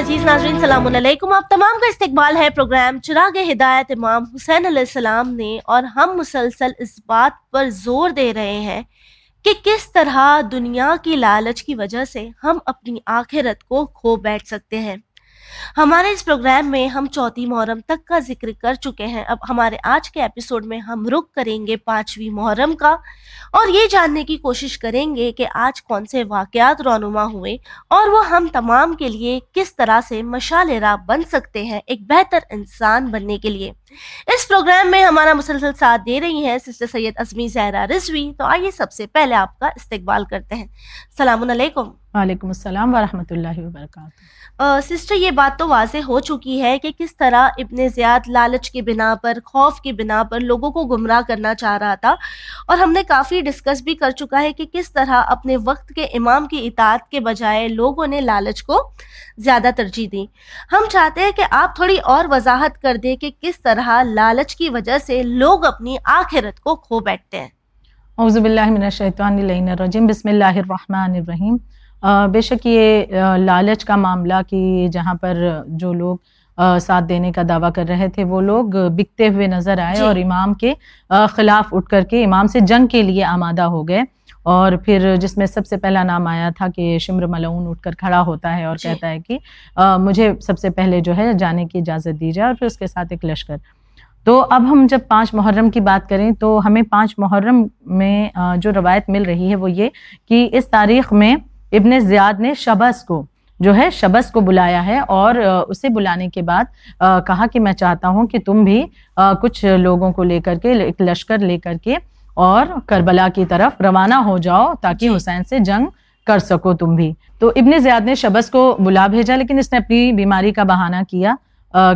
الرحیم عزیز ناظرین السلام علیکم۔ آپ تمام کا استقبال ہے۔ پروگرام چراغ ہدایت امام حسین علیہ السلام نے اور ہم مسلسل اس بات پر زور دے رہے ہیں کہ کس طرح دنیا کی لالچ کی وجہ سے ہم اپنی آخرت کو کھو بیٹھ سکتے ہیں۔ ہمارے اس پروگرام میں ہم چوتھی محرم تک کا ذکر کر چکے ہیں۔ اب ہمارے آج کے ایپیسوڈ میں ہم رک کریں گے پانچویں محرم کا اور یہ جاننے کی کوشش کریں گے کہ آج کون سے واقعات رونما ہوئے اور وہ ہم تمام کے لیے کس طرح سے مشال راہ بن سکتے ہیں ایک بہتر انسان بننے کے لیے۔ اس پروگرام میں ہمارا مسلسل ساتھ دے رہی ہیں سسٹر سید ازمی زہرا رضوی۔ تو آئیے سب سے پہلے آپ کا استقبال کرتے ہیں۔ السلام علیکم۔ وعلیکم السلام ورحمۃ اللہ وبرکاتہ۔ سسٹر یہ بات تو واضح ہو چکی ہے کہ کس طرح ابن زیاد لالچ کی بنا پر خوف کی بنا پر لوگوں کو گمراہ کرنا چاہ رہا تھا۔ اور ہم نے کافی ڈسکس بھی کر چکا ہے کہ کس طرح اپنے وقت کے امام کی اطاعت کے بجائے لوگوں نے لالچ کو زیادہ ترجیح دی۔ ہم چاہتے ہیں کہ آپ تھوڑی اور وضاحت کر دیں کہ کس طرح لالچ کی وجہ سے لوگ اپنی آخرت کو کھو بیٹھتے ہیں۔ اعوذ باللہ من الشیطان الرجیم بسم اللہ الرحمن الرحیم۔ بے شک یہ لالچ کا معاملہ کہ جہاں پر جو لوگ ساتھ دینے کا دعویٰ کر رہے تھے وہ لوگ بکتے ہوئے نظر آئے جی۔ اور امام کے خلاف اٹھ کر کے امام سے جنگ کے لیے آمادہ ہو گئے اور پھر جس میں سب سے پہلا نام آیا تھا کہ شمر ملعون اٹھ کر کھڑا ہوتا ہے اور جی۔ کہتا ہے کہ مجھے سب سے پہلے جو ہے جانے کی اجازت دی جائے اور پھر اس کے ساتھ ایک لشکر تو اب ہم جب پانچ محرم کی بات کریں تو ہمیں پانچ محرم میں جو روایت مل رہی ہے وہ یہ کہ اس تاریخ میں ابن زیاد نے شبس کو جو ہے شبس کو بلایا ہے اور اسے بلانے کے بعد کہا کہ میں چاہتا ہوں کہ تم بھی کچھ لوگوں کو لے کر کے ایک لشکر لے کر کے اور کربلا کی طرف روانہ ہو جاؤ تاکہ جی۔ حسین سے جنگ کر سکو تم بھی تو ابن زیاد نے شبس کو بلا بھیجا لیکن اس نے اپنی بیماری کا بہانہ کیا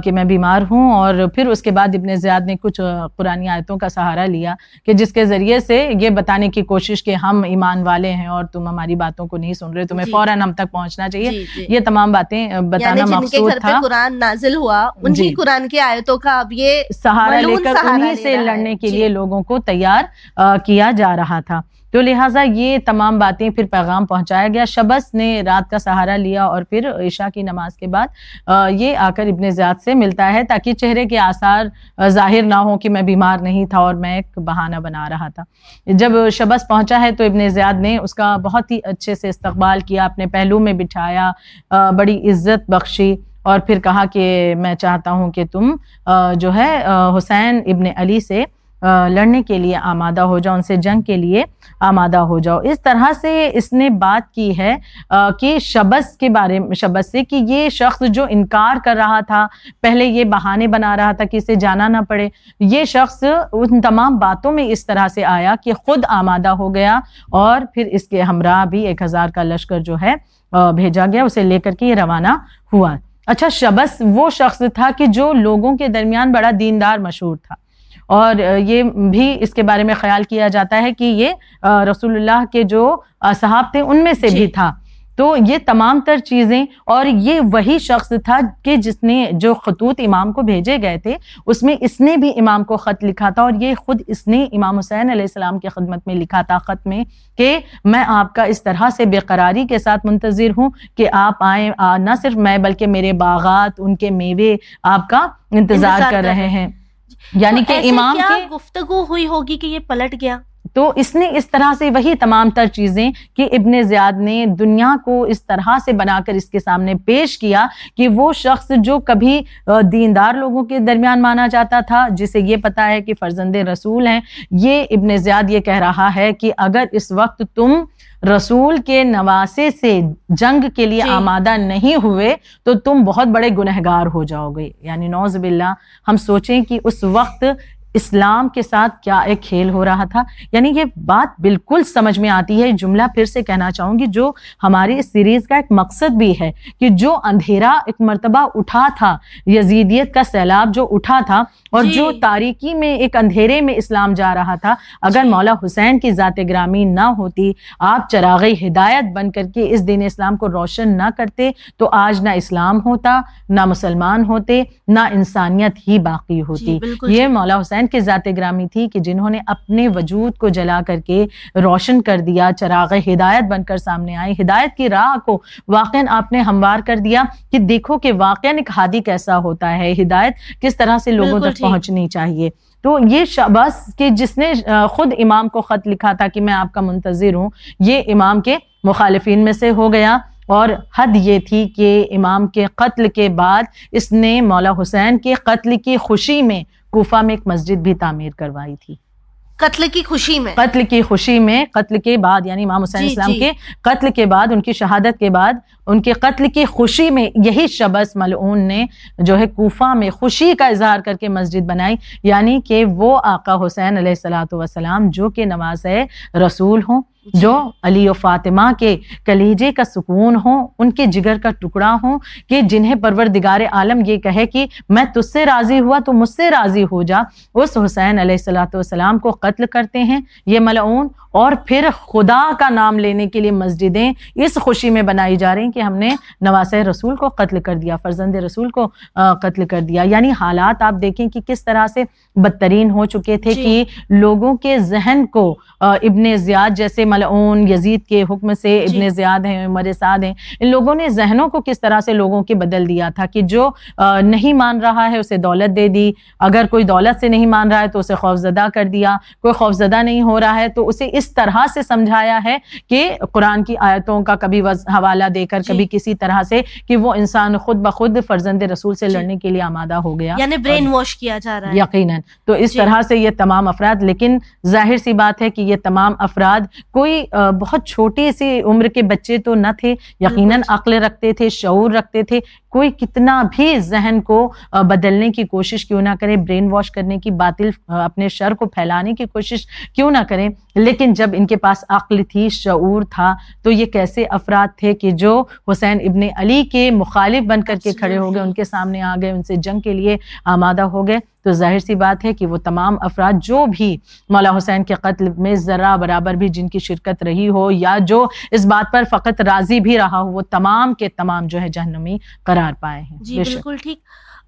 کہ میں بیمار ہوں اور پھر اس کے بعد ابن زیاد نے کچھ قرآن آیتوں کا سہارا لیا کہ جس کے ذریعے سے یہ بتانے کی کوشش کہ ہم ایمان والے ہیں اور تم ہماری باتوں کو نہیں سن رہے تمہیں جی۔ فوراً ہم تک پہنچنا چاہیے۔ جی، جی۔ یہ تمام باتیں بتانا یعنی مقصود تھا۔ قرآن نازل ہوا انہی قرآن کی آیتوں کا اب یہ سہارا لے کر انہی سے لڑنے کے لیے لوگوں کو تیار کیا جا رہا تھا۔ تو لہٰذا یہ تمام باتیں پھر پیغام پہنچایا گیا۔ شبس نے رات کا سہارا لیا اور پھر عشاء کی نماز کے بعد یہ آ کر ابن زیاد سے ملتا ہے تاکہ چہرے کے آثار ظاہر نہ ہو کہ میں بیمار نہیں تھا اور میں ایک بہانہ بنا رہا تھا۔ جب شبس پہنچا ہے تو ابن زیاد نے اس کا بہت ہی اچھے سے استقبال کیا، اپنے پہلو میں بٹھایا بڑی عزت بخشی اور پھر کہا کہ میں چاہتا ہوں کہ تم جو ہے حسین ابن علی سے لڑنے کے لیے آمادہ ہو جاؤ، ان سے جنگ کے لیے آمادہ ہو جاؤ۔ اس طرح سے اس نے بات کی ہے کہ شبس کے بارے میں، شبس سے کہ یہ شخص جو انکار کر رہا تھا، پہلے یہ بہانے بنا رہا تھا کہ اسے جانا نہ پڑے۔ یہ شخص ان تمام باتوں میں اس طرح سے آیا کہ خود آمادہ ہو گیا اور پھر اس کے ہمراہ بھی ایک ہزار کا لشکر جو ہے بھیجا گیا، اسے لے کر کے یہ روانہ ہوا۔ اچھا شبس وہ شخص تھا کہ جو لوگوں کے درمیان بڑا دیندار مشہور تھا۔ اور یہ بھی اس کے بارے میں خیال کیا جاتا ہے کہ یہ رسول اللہ کے جو صحاب تھے ان میں سے بھی جی۔ تھا۔ تو یہ تمام تر چیزیں اور یہ وہی شخص تھا کہ جس نے جو خطوط امام کو بھیجے گئے تھے اس میں اس نے بھی امام کو خط لکھا تھا اور یہ خود اس نے امام حسین علیہ السلام کی خدمت میں لکھا تھا خط میں کہ میں آپ کا اس طرح سے بے قراری کے ساتھ منتظر ہوں کہ آپ آئیں نہ صرف میں بلکہ میرے باغات ان کے میوے آپ کا انتظار کر رہے ہیں۔ یعنی کہ امام کی گفتگو ہوئی ہوگی کہ یہ پلٹ گیا؟ تو اس نے اس طرح سے وہی تمام تر چیزیں کہ ابن زیاد نے دنیا کو اس طرح سے بنا کر اس کے سامنے پیش کیا کہ وہ شخص جو کبھی دیندار لوگوں کے درمیان مانا جاتا تھا جسے یہ پتا ہے کہ فرزند رسول ہیں یہ ابن زیاد یہ کہہ رہا ہے کہ اگر اس وقت تم رسول کے نواسے سے جنگ کے لیے جی۔ آمادہ نہیں ہوئے تو تم بہت بڑے گنہگار ہو جاؤ گے یعنی نوز باللہ ہم سوچیں کہ اس وقت اسلام کے ساتھ کیا ایک کھیل ہو رہا تھا؟ یعنی یہ بات بالکل سمجھ میں آتی ہے۔ جملہ پھر سے کہنا چاہوں گی جو ہماری اس سیریز کا ایک مقصد بھی ہے کہ جو اندھیرا ایک مرتبہ اٹھا تھا یزیدیت کا سیلاب جو اٹھا تھا اور جو جی۔ تاریکی میں ایک اندھیرے میں اسلام جا رہا تھا۔ اگر جی۔ مولا حسین کی ذات گرامی نہ ہوتی آپ چراغ ہدایت بن کر کے اس دین اسلام کو روشن نہ کرتے تو آج نہ اسلام ہوتا نہ مسلمان ہوتے نہ انسانیت ہی باقی ہوتی۔ یہ مولا حسین حسین کی ذات گرامی تھی کہ جنہوں نے اپنے وجود کو جلا کر کے روشن کر دیا چراغ ہدایت بن کر سامنے آئے۔ ہدایت کی راہ کو واقع آپ نے ہموار کر دیا کہ دیکھو کہ واقع ایک ہادی کیسا ہوتا ہے۔ ہدایت کس طرح سے لوگوں تک پہنچنی چاہیے۔ تو یہ شباس کہ جس نے خود امام کو خط لکھا تھا کہ میں آپ کا منتظر ہوں یہ امام کے مخالفین میں سے ہو گیا۔ اور حد یہ تھی کہ امام کے قتل کے بعد اس نے مولا حسین کے قتل کی خوشی میں کوفہ میں ایک مسجد بھی تعمیر کروائی تھی۔ قتل کی خوشی میں۔ قتل کی خوشی میں قتل کے بعد یعنی امام حسین جی اسلام جی۔ کے قتل کے بعد ان کی شہادت کے بعد ان کے قتل کی خوشی میں یہی شبس ملعون نے جو ہے کوفہ میں خوشی کا اظہار کر کے مسجد بنائی۔ یعنی کہ وہ آقا حسین علیہ السلاۃ وسلام جو کہ نواز رسول ہوں۔ جو علی و فاطمہ کے کلیجے کا سکون ہوں ان کے جگر کا ٹکڑا ہوں کہ جنہیں پروردگار عالم یہ کہے کہ میں تجھ سے راضی ہوا تو مجھ سے راضی ہو جا۔ اس حسین علیہ السلاۃ والسلام کو قتل کرتے ہیں۔ یہ ملعون اور پھر خدا کا نام لینے کے لیے مسجدیں اس خوشی میں بنائی جا رہی ہیں کہ ہم نے نواز رسول کو قتل کر دیا فرزند رسول کو قتل کر دیا۔ یعنی حالات آپ دیکھیں کہ کس طرح سے بدترین ہو چکے تھے جی۔ کہ لوگوں کے ذہن کو ابن زیاد جیسے ملعون یزید کے حکم سے جی۔ ابن زیاد ہیں عمر سعد ہیں۔ ان لوگوں نے ذہنوں کو کس طرح سے لوگوں کے بدل دیا تھا کہ جو نہیں مان رہا ہے اسے دولت دے دی۔ اگر کوئی دولت سے نہیں مان رہا ہے تو اسے خوفزدہ کر دیا۔ کوئی خوفزدہ نہیں ہو رہا ہے تو اسے اس طرح سے سمجھایا ہے کہ قرآن کی آیتوں کا کبھی حوالہ دے کر جی۔ کبھی کسی طرح سے کہ وہ انسان خود بخود فرزند رسول سے جی۔ لڑنے کے لیے آمادہ ہو گیا۔ یعنی برین واش کیا جا رہا ہے۔ یقیناً۔ تو اس طرح سے یہ تمام افراد لیکن ظاہر سی بات ہے کہ یہ تمام افراد کوئی بہت چھوٹی سی عمر کے بچے تو نہ تھے یقیناً عقل رکھتے تھے شعور رکھتے تھے۔ کوئی کتنا بھی ذہن کو بدلنے کی کوشش کیوں نہ کرے برین واش کرنے کی باطل اپنے شر کو پھیلانے کی کوشش کیوں نہ کریں لیکن جب ان کے پاس عقل تھی شعور تھا تو یہ کیسے افراد تھے کہ جو حسین ابن علی کے مخالف بن کر کے کھڑے ہو گئے ان کے سامنے آ گئے ان سے جنگ کے لیے آمادہ ہو گئے۔ تو ظاہر سی بات ہے کہ وہ تمام افراد جو بھی مولا حسین کے قتل میں ذرا برابر بھی جن کی شرکت رہی ہو یا جو اس بات پر فقط راضی بھی رہا ہو وہ تمام کے تمام جو ہے جہنمی قرار پائے ہیں۔ جی بالکل ٹھیک۔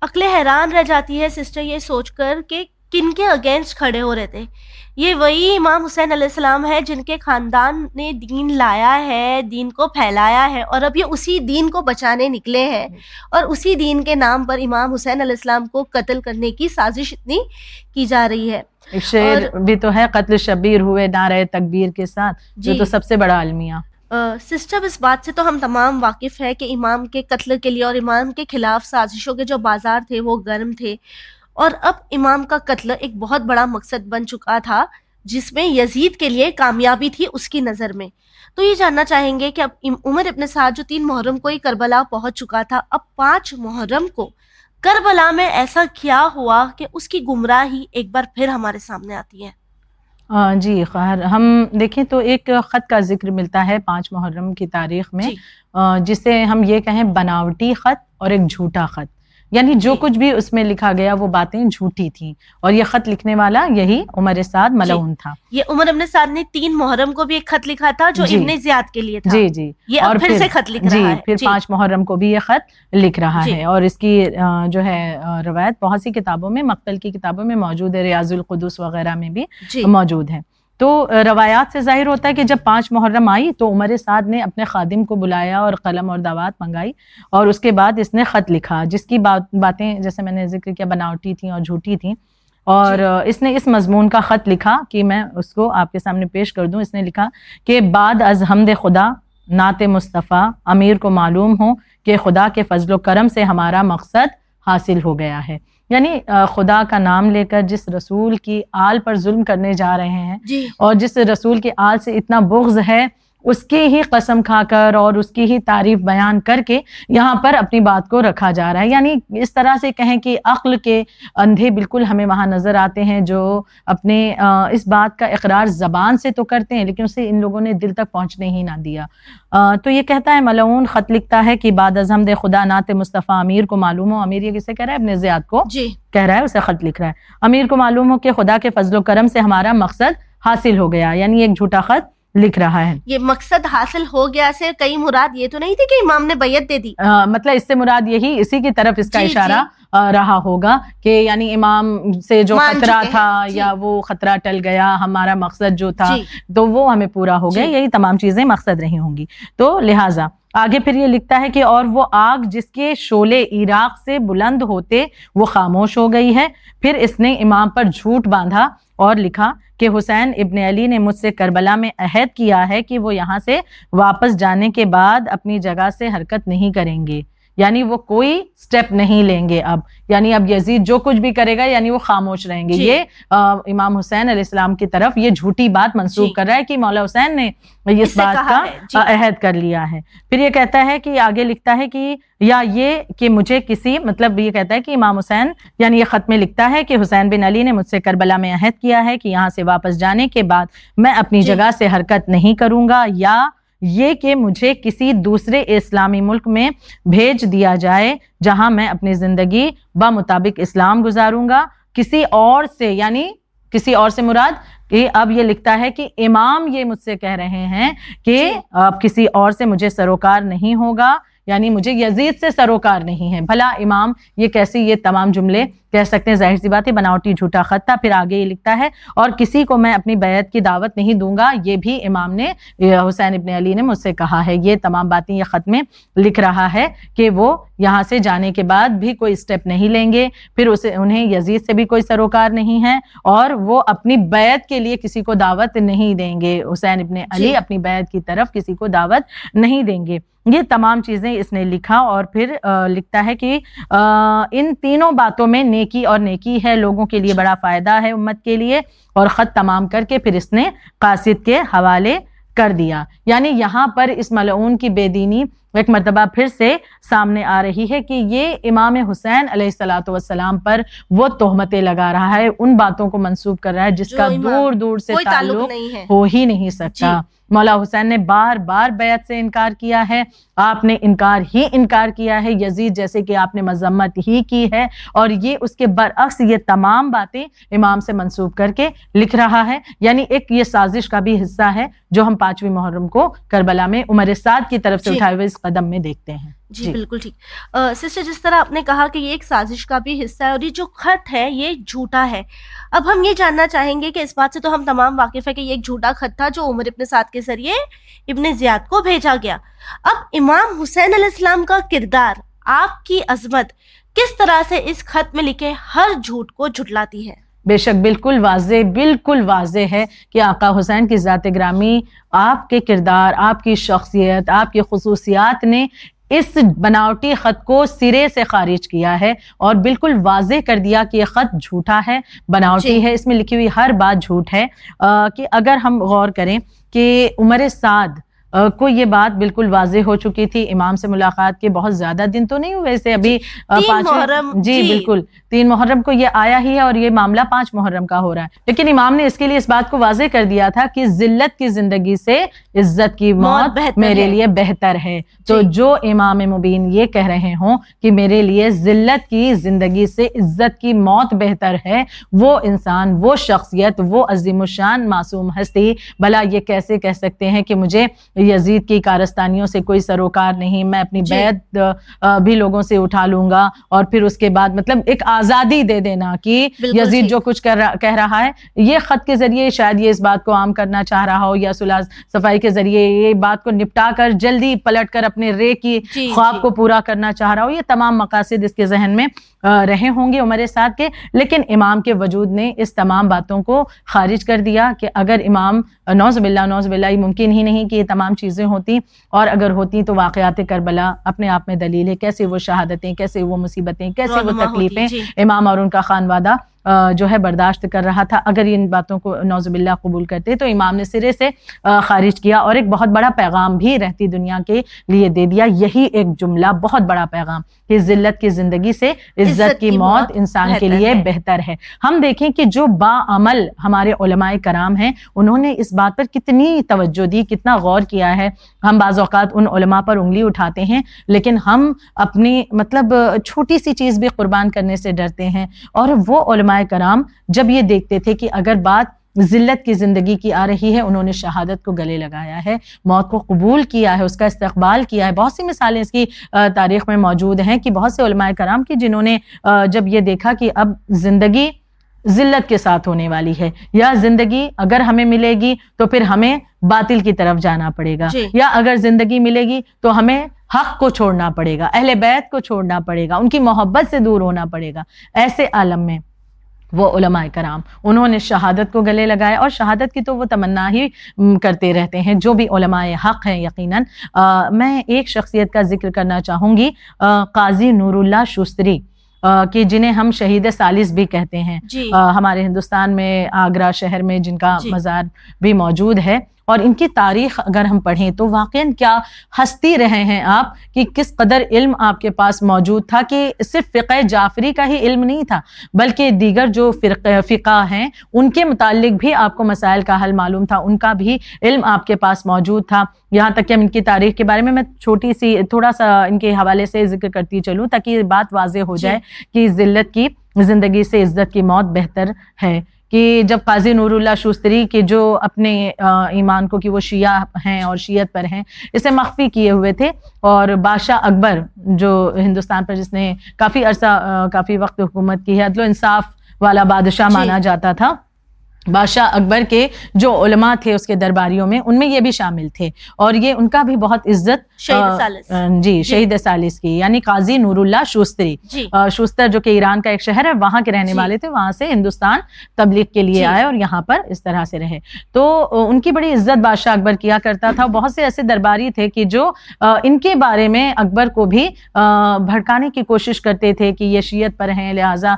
عقل حیران رہ جاتی ہے سسٹر یہ سوچ کر کہ کن کے اگینسٹ کھڑے ہو رہے تھے۔ یہ وہی امام حسین علیہ السلام ہے جن کے خاندان نے دین لایا ہے دین کو پھیلایا ہے اور اب یہ اسی دین کو بچانے نکلے ہیں۔ اور اسی دین کے نام پر امام حسین علیہ السلام کو قتل کرنے کی سازش اتنی کی جا رہی ہے۔ شعر بھی تو ہے قتل شبیر ہوئے نعرہ تکبیر کے ساتھ جو جی۔ تو سب سے بڑا المیہ سسٹر اس بات سے تو ہم تمام واقف ہے کہ امام کے قتل کے لیے اور امام کے خلاف سازشوں کے جو بازار تھے وہ گرم تھے۔ اور اب امام کا قتل ایک بہت بڑا مقصد بن چکا تھا جس میں یزید کے لیے کامیابی تھی اس کی نظر میں۔ تو یہ جاننا چاہیں گے کہ اب عمر اپنے ساتھ جو تین محرم کو ہی کربلا پہنچ چکا تھا۔ اب پانچ محرم کو کربلا میں ایسا کیا ہوا کہ اس کی گمراہی ایک بار پھر ہمارے سامنے آتی ہے۔ جی خیر ہم دیکھیں تو ایک خط کا ذکر ملتا ہے پانچ محرم کی تاریخ میں جی۔ جسے ہم یہ کہیں بناوٹی خط اور ایک جھوٹا خط۔ یعنی جو جی۔ کچھ بھی اس میں لکھا گیا وہ باتیں جھوٹی تھیں۔ اور یہ خط لکھنے والا یہی عمر سعد جی۔ ملعون تھا۔ یہ عمر ابن سعد نے تین محرم کو بھی ایک خط لکھا تھا جو جی۔ ابن زیاد کے لیے تھا۔ جی جی۔ یہ اور پھر سے خط لکھ رہا جی ہے۔ پھر پانچ محرم کو بھی یہ خط لکھ رہا ہے۔ اور اس کی جو ہے روایت بہت سی کتابوں میں مقتل کی کتابوں میں موجود ہے ریاض القدس وغیرہ میں بھی موجود ہے۔ تو روایات سے ظاہر ہوتا ہے کہ جب پانچ محرم آئی تو عمر سعد نے اپنے خادم کو بلایا اور قلم اور دعوات منگائی اور اس کے بعد اس نے خط لکھا جس کی بات باتیں جیسے میں نے ذکر کیا بناوٹی تھیں اور جھوٹی تھیں۔ اور جی۔ اس نے اس مضمون کا خط لکھا کہ میں اس کو آپ کے سامنے پیش کر دوں۔ اس نے لکھا کہ بعد از حمد خدا نعت مصطفیٰ امیر کو معلوم ہو کہ خدا کے فضل و کرم سے ہمارا مقصد حاصل ہو گیا ہے۔ یعنی خدا کا نام لے کر جس رسول کی آل پر ظلم کرنے جا رہے ہیں جی۔ اور جس رسول کی آل سے اتنا بغض ہے اس کی ہی قسم کھا کر اور اس کی ہی تعریف بیان کر کے یہاں پر اپنی بات کو رکھا جا رہا ہے۔ یعنی اس طرح سے کہیں کہ عقل کے اندھے بالکل ہمیں وہاں نظر آتے ہیں جو اپنے اس بات کا اقرار زبان سے تو کرتے ہیں لیکن اسے ان لوگوں نے دل تک پہنچنے ہی نہ دیا۔ تو یہ کہتا ہے ملعون خط لکھتا ہے کہ بعد ازم دے خدا نات مصطفیٰ امیر کو معلوم ہو۔ امیر یہ کسے کہہ رہا ہے؟ اپنے زیاد کو جی۔ کہہ رہا ہے اسے خط لکھ رہا ہے۔ امیر کو معلوم ہو کہ خدا کے فضل و کرم سے ہمارا مقصد حاصل ہو گیا۔ یعنی ایک جھوٹا خط لکھ رہا ہے۔ یہ مقصد حاصل ہو گیا سے کئی مراد یہ تو نہیں تھی کہ امام نے بیعت دے دی۔ مطلب اس سے مراد یہی اسی کی طرف اس کا جی، اشارہ رہا ہوگا کہ یعنی امام سے جو خطرہ تھا جی۔ یا وہ خطرہ ٹل گیا ہمارا مقصد جو تھا جی۔ تو وہ ہمیں پورا ہو گیا۔ جی۔ یہی تمام چیزیں مقصد رہی ہوں گی۔ تو لہٰذا آگے پھر یہ لکھتا ہے کہ اور وہ آگ جس کے شعلے عراق سے بلند ہوتے، وہ خاموش ہو گئی ہے۔ پھر اس نے امام پر جھوٹ باندھا اور لکھا کہ حسین ابن علی نے مجھ سے کربلا میں عہد کیا ہے کہ وہ یہاں سے واپس جانے کے بعد اپنی جگہ سے حرکت نہیں کریں گے۔ یعنی وہ کوئی سٹیپ نہیں لیں گے اب یعنی اب یزید جو کچھ بھی کرے گا یعنی وہ خاموش رہیں گے جی۔ یہ آ، امام حسین علیہ السلام کی طرف یہ جھوٹی بات منسوخ جی۔ کر رہا ہے کہ مولا حسین نے اس بات کا جی۔ عہد کر لیا ہے پھر یہ کہتا ہے کہ آگے لکھتا ہے کہ یا یہ کہ مجھے کسی مطلب یہ کہتا ہے کہ امام حسین یعنی یہ خط میں لکھتا ہے کہ حسین بن علی نے مجھ سے کربلا میں عہد کیا ہے کہ یہاں سے واپس جانے کے بعد میں اپنی جی۔ جگہ سے حرکت نہیں کروں گا یا یہ کہ مجھے کسی دوسرے اسلامی ملک میں بھیج دیا جائے جہاں میں اپنی زندگی بمطابق اسلام گزاروں گا کسی اور سے یعنی کسی اور سے مراد کہ اب یہ لکھتا ہے کہ امام یہ مجھ سے کہہ رہے ہیں کہ جی۔ اب کسی اور سے مجھے سروکار نہیں ہوگا یعنی مجھے یزید سے سروکار نہیں ہے بھلا امام یہ کیسے یہ تمام جملے کہہ سکتے ہیں؟ ظاہر سی بات ہے بناوٹی جھوٹا خط تھا پھر آگے یہ لکھتا ہے اور کسی کو میں اپنی بیعت کی دعوت نہیں دوں گا۔ یہ بھی امام نے حسین ابن علی نے مجھ سے کہا ہے۔ یہ تمام باتیں یہ خط میں لکھ رہا ہے کہ وہ یہاں سے جانے کے بعد بھی کوئی اسٹیپ نہیں لیں گے۔ پھر اسے انہیں یزید سے بھی کوئی سروکار نہیں ہے اور وہ اپنی بیعت کے لیے کسی کو دعوت نہیں دیں گے۔ حسین ابن علی جی۔ اپنی بیعت کی طرف کسی کو دعوت نہیں دیں گے۔ یہ تمام چیزیں اس نے لکھا اور پھر لکھتا ہے کہ ان تینوں باتوں میں نیکی اور نیکی ہے لوگوں کے لیے بڑا فائدہ ہے امت کے لیے اور خط تمام کر کے پھر اس نے قاصد کے حوالے کر دیا۔ یعنی یہاں پر اس ملعون کی بے دینی ایک مرتبہ پھر سے سامنے آ رہی ہے کہ یہ امام حسین علیہ السلاۃ والسلام پر وہ تہمتیں لگا رہا ہے ان باتوں کو منسوب کر رہا ہے جس کا دور دور سے تعلق تعلق ہو ہی نہیں سکتا۔ مولا حسین نے بار بار بیعت سے انکار کیا ہے۔ آپ نے انکار ہی انکار کیا ہے۔ یزید جیسے کہ آپ نے مذمت ہی کی ہے۔ اور یہ اس کے برعکس یہ تمام باتیں امام سے منسوب کر کے لکھ رہا ہے۔ یعنی ایک یہ سازش کا بھی حصہ ہے۔ جو ہم پانچویں محرم کو کربلا میں عمر سعد کی طرف سے جی۔ اٹھائے ہوئے اس قدم میں دیکھتے ہیں۔ جی بالکل ٹھیک۔ سسٹر جس طرح آپ نے کہا کہ یہ ایک سازش کا بھی حصہ ہے اور یہ جو خط ہے یہ جھوٹا ہے۔ اب ہم یہ جاننا چاہیں گے کہ اس بات سے تو ہم تمام واقف ہے کہ یہ ایک جھوٹا خط تھا جو عمر ابن سعد کے ذریعے ابن زیاد کو بھیجا گیا۔ اب امام حسین علیہ السلام کا کردار آپ کی عظمت کس طرح سے اس خط میں لکھے ہر جھوٹ کو جھٹلاتی ہے۔ بے شک بالکل واضح بالکل واضح ہے کہ آقا حسین کی ذات گرامی آپ کے کردار آپ کی شخصیت آپ کی خصوصیات نے اس بناوٹی خط کو سرے سے خارج کیا ہے اور بالکل واضح کر دیا کہ یہ خط جھوٹا ہے بناوٹی جی۔ ہے اس میں لکھی ہوئی ہر بات جھوٹ ہے کہ اگر ہم غور کریں کہ عمر سعد کو یہ بات بالکل واضح ہو چکی تھی امام سے ملاقات کے بہت زیادہ دن تو نہیں ہوئے سے ابھی پانچویں- محرم، جی جی۔ بالکل تین محرم کو یہ آیا ہی ہے اور یہ معاملہ پانچ محرم کا ہو رہا ہے لیکن امام نے اس کے لیے اس بات کو واضح کر دیا تھا کہ ذلت کی زندگی سے عزت کی موت میرے۔ لیے بہتر ہے تو جی۔ جو امام مبین یہ کہہ رہے ہوں کہ میرے لیے ذلت کی زندگی سے عزت کی موت بہتر ہے وہ انسان وہ شخصیت وہ عظیم الشان معصوم ہستی بھلا یہ کیسے کہہ سکتے ہیں کہ مجھے یزید کی کارستانیوں سے کوئی سروکار نہیں میں اپنی جی۔ بیعت آ، بھی لوگوں سے اٹھا لوں گا اور پھر اس کے بعد مطلب ایک آزادی دے دینا کہ یزید ٹھیک۔ جو کچھ کہہ رہا ہے یہ خط کے ذریعے شاید یہ اس بات کو عام کرنا چاہ رہا ہو یا صلح صفائی کے ذریعے یہ بات کو نپٹا کر جلدی پلٹ کر اپنے رے کی جی، خواب جی۔ کو پورا کرنا چاہ رہا ہو یہ تمام مقاصد اس کے ذہن میں رہے ہوں گے عمر سعد کے لیکن امام کے وجود نے اس تمام باتوں کو خارج کر دیا کہ اگر امام نوز باللہ نوز باللہ یہ ممکن ہی نہیں کہ یہ تمام چیزیں ہوتی اور اگر ہوتی تو واقعات کربلا اپنے آپ میں دلیل ہے کیسے وہ شہادتیں کیسے وہ مصیبتیں کیسے وہ تکلیفیں جی۔ امام اور ان کا خانوادہ جو ہے برداشت کر رہا تھا۔ اگر ان باتوں کو نوز باللہ قبول کرتے تو امام نے سرے سے خارج کیا اور ایک بہت بڑا پیغام بھی رہتی دنیا کے لیے دے دیا۔ یہی ایک جملہ بہت بڑا پیغام کہ ذلت کی زندگی سے عزت کی موت انسان کے لیے ہے۔ بہتر ہے۔ ہم دیکھیں کہ جو با عمل ہمارے علماء کرام ہیں انہوں نے اس بات پر کتنی توجہ دی کتنا غور کیا ہے۔ ہم بعض اوقات ان علماء پر انگلی اٹھاتے ہیں لیکن ہم اپنی مطلب چھوٹی سی چیز بھی قربان کرنے سے ڈرتے ہیں اور وہ علماء کرام جب یہ دیکھتے تھے کہ اگر بات ذلت کی زندگی کی آ رہی ہے انہوں نے شہادت کو گلے لگایا ہے موت کو قبول کیا ہے اس کا استقبال کیا ہے۔ بہت سی مثالیں اس کی تاریخ میں موجود ہیں کہ بہت سے علماء کرام کی جنہوں نے جب یہ دیکھا کہ اب زندگی ذلت کے ساتھ ہونے والی ہے یا زندگی اگر ہمیں ملے گی تو پھر ہمیں باطل کی طرف جانا پڑے گا۔ جی۔ یا اگر زندگی ملے گی تو ہمیں حق کو چھوڑنا پڑے گا اہل بیت کو چھوڑنا پڑے گا ان کی محبت سے دور ہونا پڑے گا۔ ایسے عالم میں وہ علماء کرام انہوں نے شہادت کو گلے لگایا اور شہادت کی تو وہ تمنا ہی کرتے رہتے ہیں جو بھی علماء حق ہیں یقیناً۔ میں ایک شخصیت کا ذکر کرنا چاہوں گی قاضی نور اللہ شستری کہ جنہیں ہم شہید سالس بھی کہتے ہیں۔ جی۔ ہمارے ہندوستان میں آگرہ شہر میں جن کا جی۔ مزار بھی موجود ہے۔ اور ان کی تاریخ اگر ہم پڑھیں تو واقع کیا ہستی رہے ہیں آپ کہ کس قدر علم آپ کے پاس موجود تھا کہ صرف فقہ جعفری کا ہی علم نہیں تھا بلکہ دیگر جو فقہ ہیں ان کے متعلق بھی آپ کو مسائل کا حل معلوم تھا ان کا بھی علم آپ کے پاس موجود تھا یہاں تک کہ ہم ان کی تاریخ کے بارے میں میں چھوٹی سی تھوڑا سا ان کے حوالے سے ذکر کرتی چلوں تاکہ یہ بات واضح ہو جی۔ جائے کہ ذلت کی زندگی سے عزت کی موت بہتر ہے کہ جب قاضی نور اللہ شوستری کے جو اپنے ایمان کو کہ وہ شیعہ ہیں اور شیعت پر ہیں اسے مخفی کیے ہوئے تھے اور بادشاہ اکبر جو ہندوستان پر جس نے کافی عرصہ کافی وقت حکومت کی ہے عدل و انصاف والا بادشاہ جی۔ مانا جاتا تھا بادشاہ اکبر کے جو علماء تھے اس کے درباریوں میں ان میں یہ بھی شامل تھے۔ اور یہ ان کا بھی بہت عزت جی،, جی۔ شہید سالس کی یعنی قاضی نور اللہ شوستری۔ جی۔ شوستر جو کہ ایران کا ایک شہر ہے وہاں کے رہنے جی۔ والے تھے وہاں سے ہندوستان تبلیغ کے لیے آئے اور یہاں پر اس طرح سے رہے۔ تو ان کی بڑی عزت بادشاہ اکبر کیا کرتا تھا۔ بہت سے ایسے درباری تھے کہ جو ان کے بارے میں اکبر کو بھی بھڑکانے کی کوشش کرتے تھے کہ یہ شیعت پر ہیں لہٰذا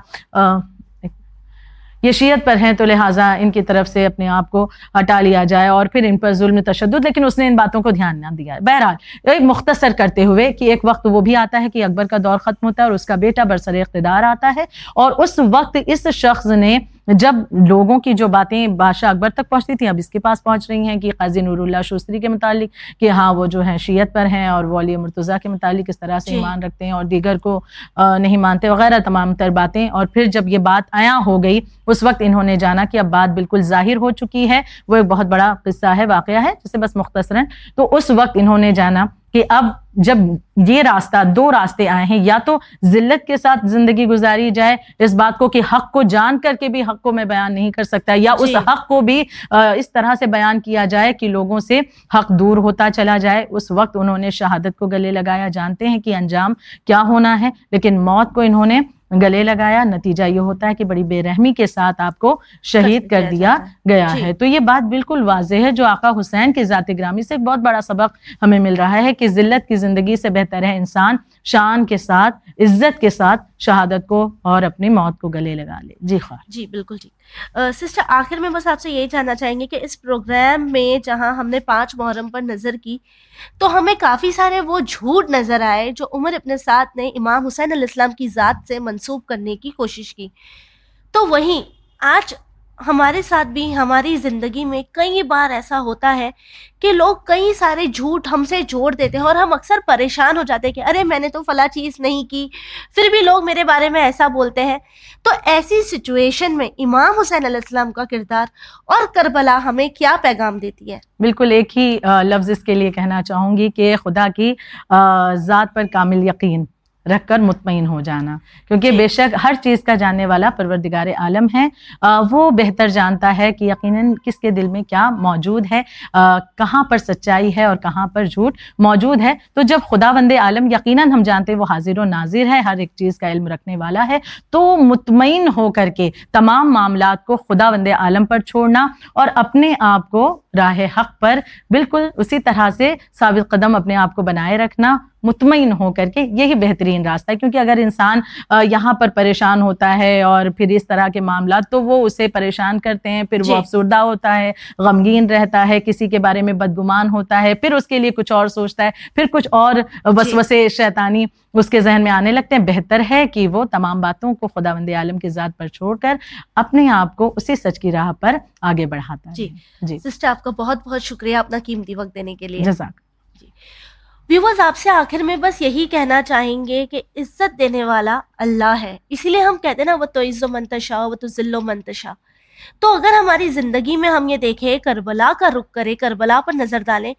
یہ شیعت پر ہیں تو لہٰذا ان کی طرف سے اپنے آپ کو ہٹا لیا جائے اور پھر ان پر ظلم تشدد، لیکن اس نے ان باتوں کو دھیان نہ دیا۔ بہرحال، ایک مختصر کرتے ہوئے کہ ایک وقت وہ بھی آتا ہے کہ اکبر کا دور ختم ہوتا ہے اور اس کا بیٹا برسر اقتدار آتا ہے اور اس وقت اس شخص نے جب لوگوں کی جو باتیں بادشاہ اکبر تک پہنچتی تھیں اب اس کے پاس پہنچ رہی ہیں کہ قاضی نور اللہ شوستری کے متعلق کہ ہاں وہ جو ہیں شیعت پر ہیں اور ولی مرتضیٰ کے متعلق اس طرح سے جی۔ ایمان رکھتے ہیں اور دیگر کو نہیں مانتے وغیرہ تمام تر باتیں۔ اور پھر جب یہ بات آیا ہو گئی اس وقت انہوں نے جانا کہ اب بات بالکل ظاہر ہو چکی ہے۔ وہ ایک بہت بڑا قصہ ہے واقعہ ہے جسے بس مختصراً تو اس وقت انہوں نے جانا۔ کہ اب جب یہ راستہ دو راستے آئے ہیں یا تو ذلت کے ساتھ زندگی گزاری جائے اس بات کو کہ حق کو جان کر کے بھی حق کو میں بیان نہیں کر سکتا یا اس جی۔ حق کو بھی اس طرح سے بیان کیا جائے کہ لوگوں سے حق دور ہوتا چلا جائے اس وقت انہوں نے شہادت کو گلے لگایا جانتے ہیں کہ انجام کیا ہونا ہے لیکن موت کو انہوں نے گلے لگایا نتیجہ یہ ہوتا ہے کہ بڑی بے رحمی کے ساتھ آپ کو شہید کر دیا گیا جی۔ ہے۔ تو یہ بات بالکل واضح ہے۔ جو آقا حسین کی ذات گرامی سے ایک بہت بڑا سبق ہمیں مل رہا ہے کہ ذلت کی زندگی سے بہتر ہے انسان شان کے ساتھ عزت کے ساتھ شہادت کو اور اپنی موت کو گلے لگا لے۔ جی خواہ۔ جی بالکل جی سسٹر، آخر میں بس آپ سے یہی جاننا چاہیں گے کہ اس پروگرام میں جہاں ہم نے پانچ محرم پر نظر کی، تو ہمیں کافی سارے وہ جھوٹ نظر آئے جو عمر اپنے ساتھ نے امام حسین علیہ السلام کی ذات سے منسوب کرنے کی کوشش کی۔ تو وہیں آج ہمارے ساتھ بھی، ہماری زندگی میں کئی بار ایسا ہوتا ہے کہ لوگ کئی سارے جھوٹ ہم سے جوڑ دیتے ہیں اور ہم اکثر پریشان ہو جاتے ہیں کہ ارے، میں نے تو فلاں چیز نہیں کی۔ پھر بھی لوگ میرے بارے میں ایسا بولتے ہیں۔ تو ایسی سچویشن میں امام حسین علیہ السلام کا کردار اور کربلا ہمیں کیا پیغام دیتی ہے؟ بالکل، ایک ہی لفظ اس کے لیے کہنا چاہوں گی کہ خدا کی ذات پر کامل یقین۔ رکھ کر مطمئن ہو جانا۔ کیونکہ جی۔ بے شک ہر چیز کا جاننے والا پروردگار عالم ہے۔ وہ بہتر جانتا ہے کہ یقیناً کس کے دل میں کیا موجود ہے کہاں پر سچائی ہے اور کہاں پر جھوٹ موجود ہے۔ تو جب خدا بند عالم یقیناً ہم جانتے وہ حاضر و ناظر ہے ہر ایک چیز کا علم رکھنے والا ہے تو مطمئن ہو کر کے تمام معاملات کو خدا بند عالم پر چھوڑنا اور اپنے آپ کو راہ حق پر بالکل اسی طرح سے ثابت قدم اپنے آپ کو بنائے رکھنا مطمئن ہو کر کے یہی بہترین راستہ ہے کیونکہ اگر انسان یہاں پر پریشان ہوتا ہے اور پھر اس طرح کے معاملات تو وہ اسے پریشان کرتے ہیں پھر وہ جی۔ افسردہ ہوتا ہے غمگین رہتا ہے کسی کے بارے میں بدگمان ہوتا ہے پھر اس کے لیے کچھ اور سوچتا ہے پھر کچھ اور جی۔ وسوسے شیطانی اس کے ذہن میں آنے لگتے ہیں۔ بہتر ہے کہ وہ تمام باتوں کو خدا بند عالم کی ذات پر چھوڑ کر اپنے آپ کو اسی سچ کی راہ پر آگے بڑھاتا ہے۔ جی۔ جی۔ سسٹر آپ کا بہت بہت شکریہ اپنا قیمتی وقت دینے کے لیے۔ جزاک۔ ویورز آپ سے آخر میں بس یہی کہنا چاہیں گے کہ عزت دینے والا اللہ ہے۔ اسی لیے ہم کہتے ہیں نا وہ تو عز و منتشا وہ تو ذل و منتشا تو اگر ہماری زندگی میں ہم یہ دیکھیں کربلا کا رخ کرے، کربلا پر نظر ڈالیں،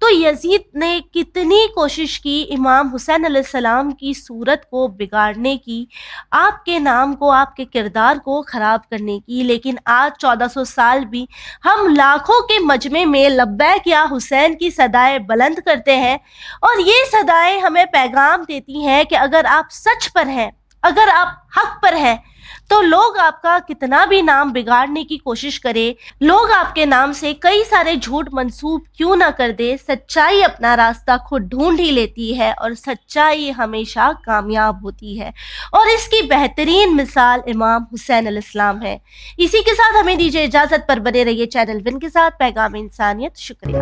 تو یزید نے کتنی کوشش کی امام حسین علیہ السلام کی صورت کو بگاڑنے کی، آپ کے نام کو، آپ کے کردار کو خراب کرنے کی، لیکن آج چودہ سو سال بھی ہم لاکھوں کے مجمع میں لبیک یا حسین کی صدائیں بلند کرتے ہیں اور یہ صدائیں ہمیں پیغام دیتی ہیں کہ اگر آپ سچ پر ہیں، اگر آپ حق پر ہیں تو لوگ آپ کا کتنا بھی نام بگاڑنے کی کوشش کرے، لوگ آپ کے نام سے کئی سارے جھوٹ منسوب کیوں نہ کر دے، سچائی اپنا راستہ خود ڈھونڈ ہی لیتی ہے اور سچائی ہمیشہ کامیاب ہوتی ہے۔ اور اس کی بہترین مثال امام حسین علیہ السلام ہے۔ اسی کے ساتھ ہمیں دیجیے اجازت پر بنے رہیے چینل ون کے ساتھ، پیغام انسانیت۔ شکریہ۔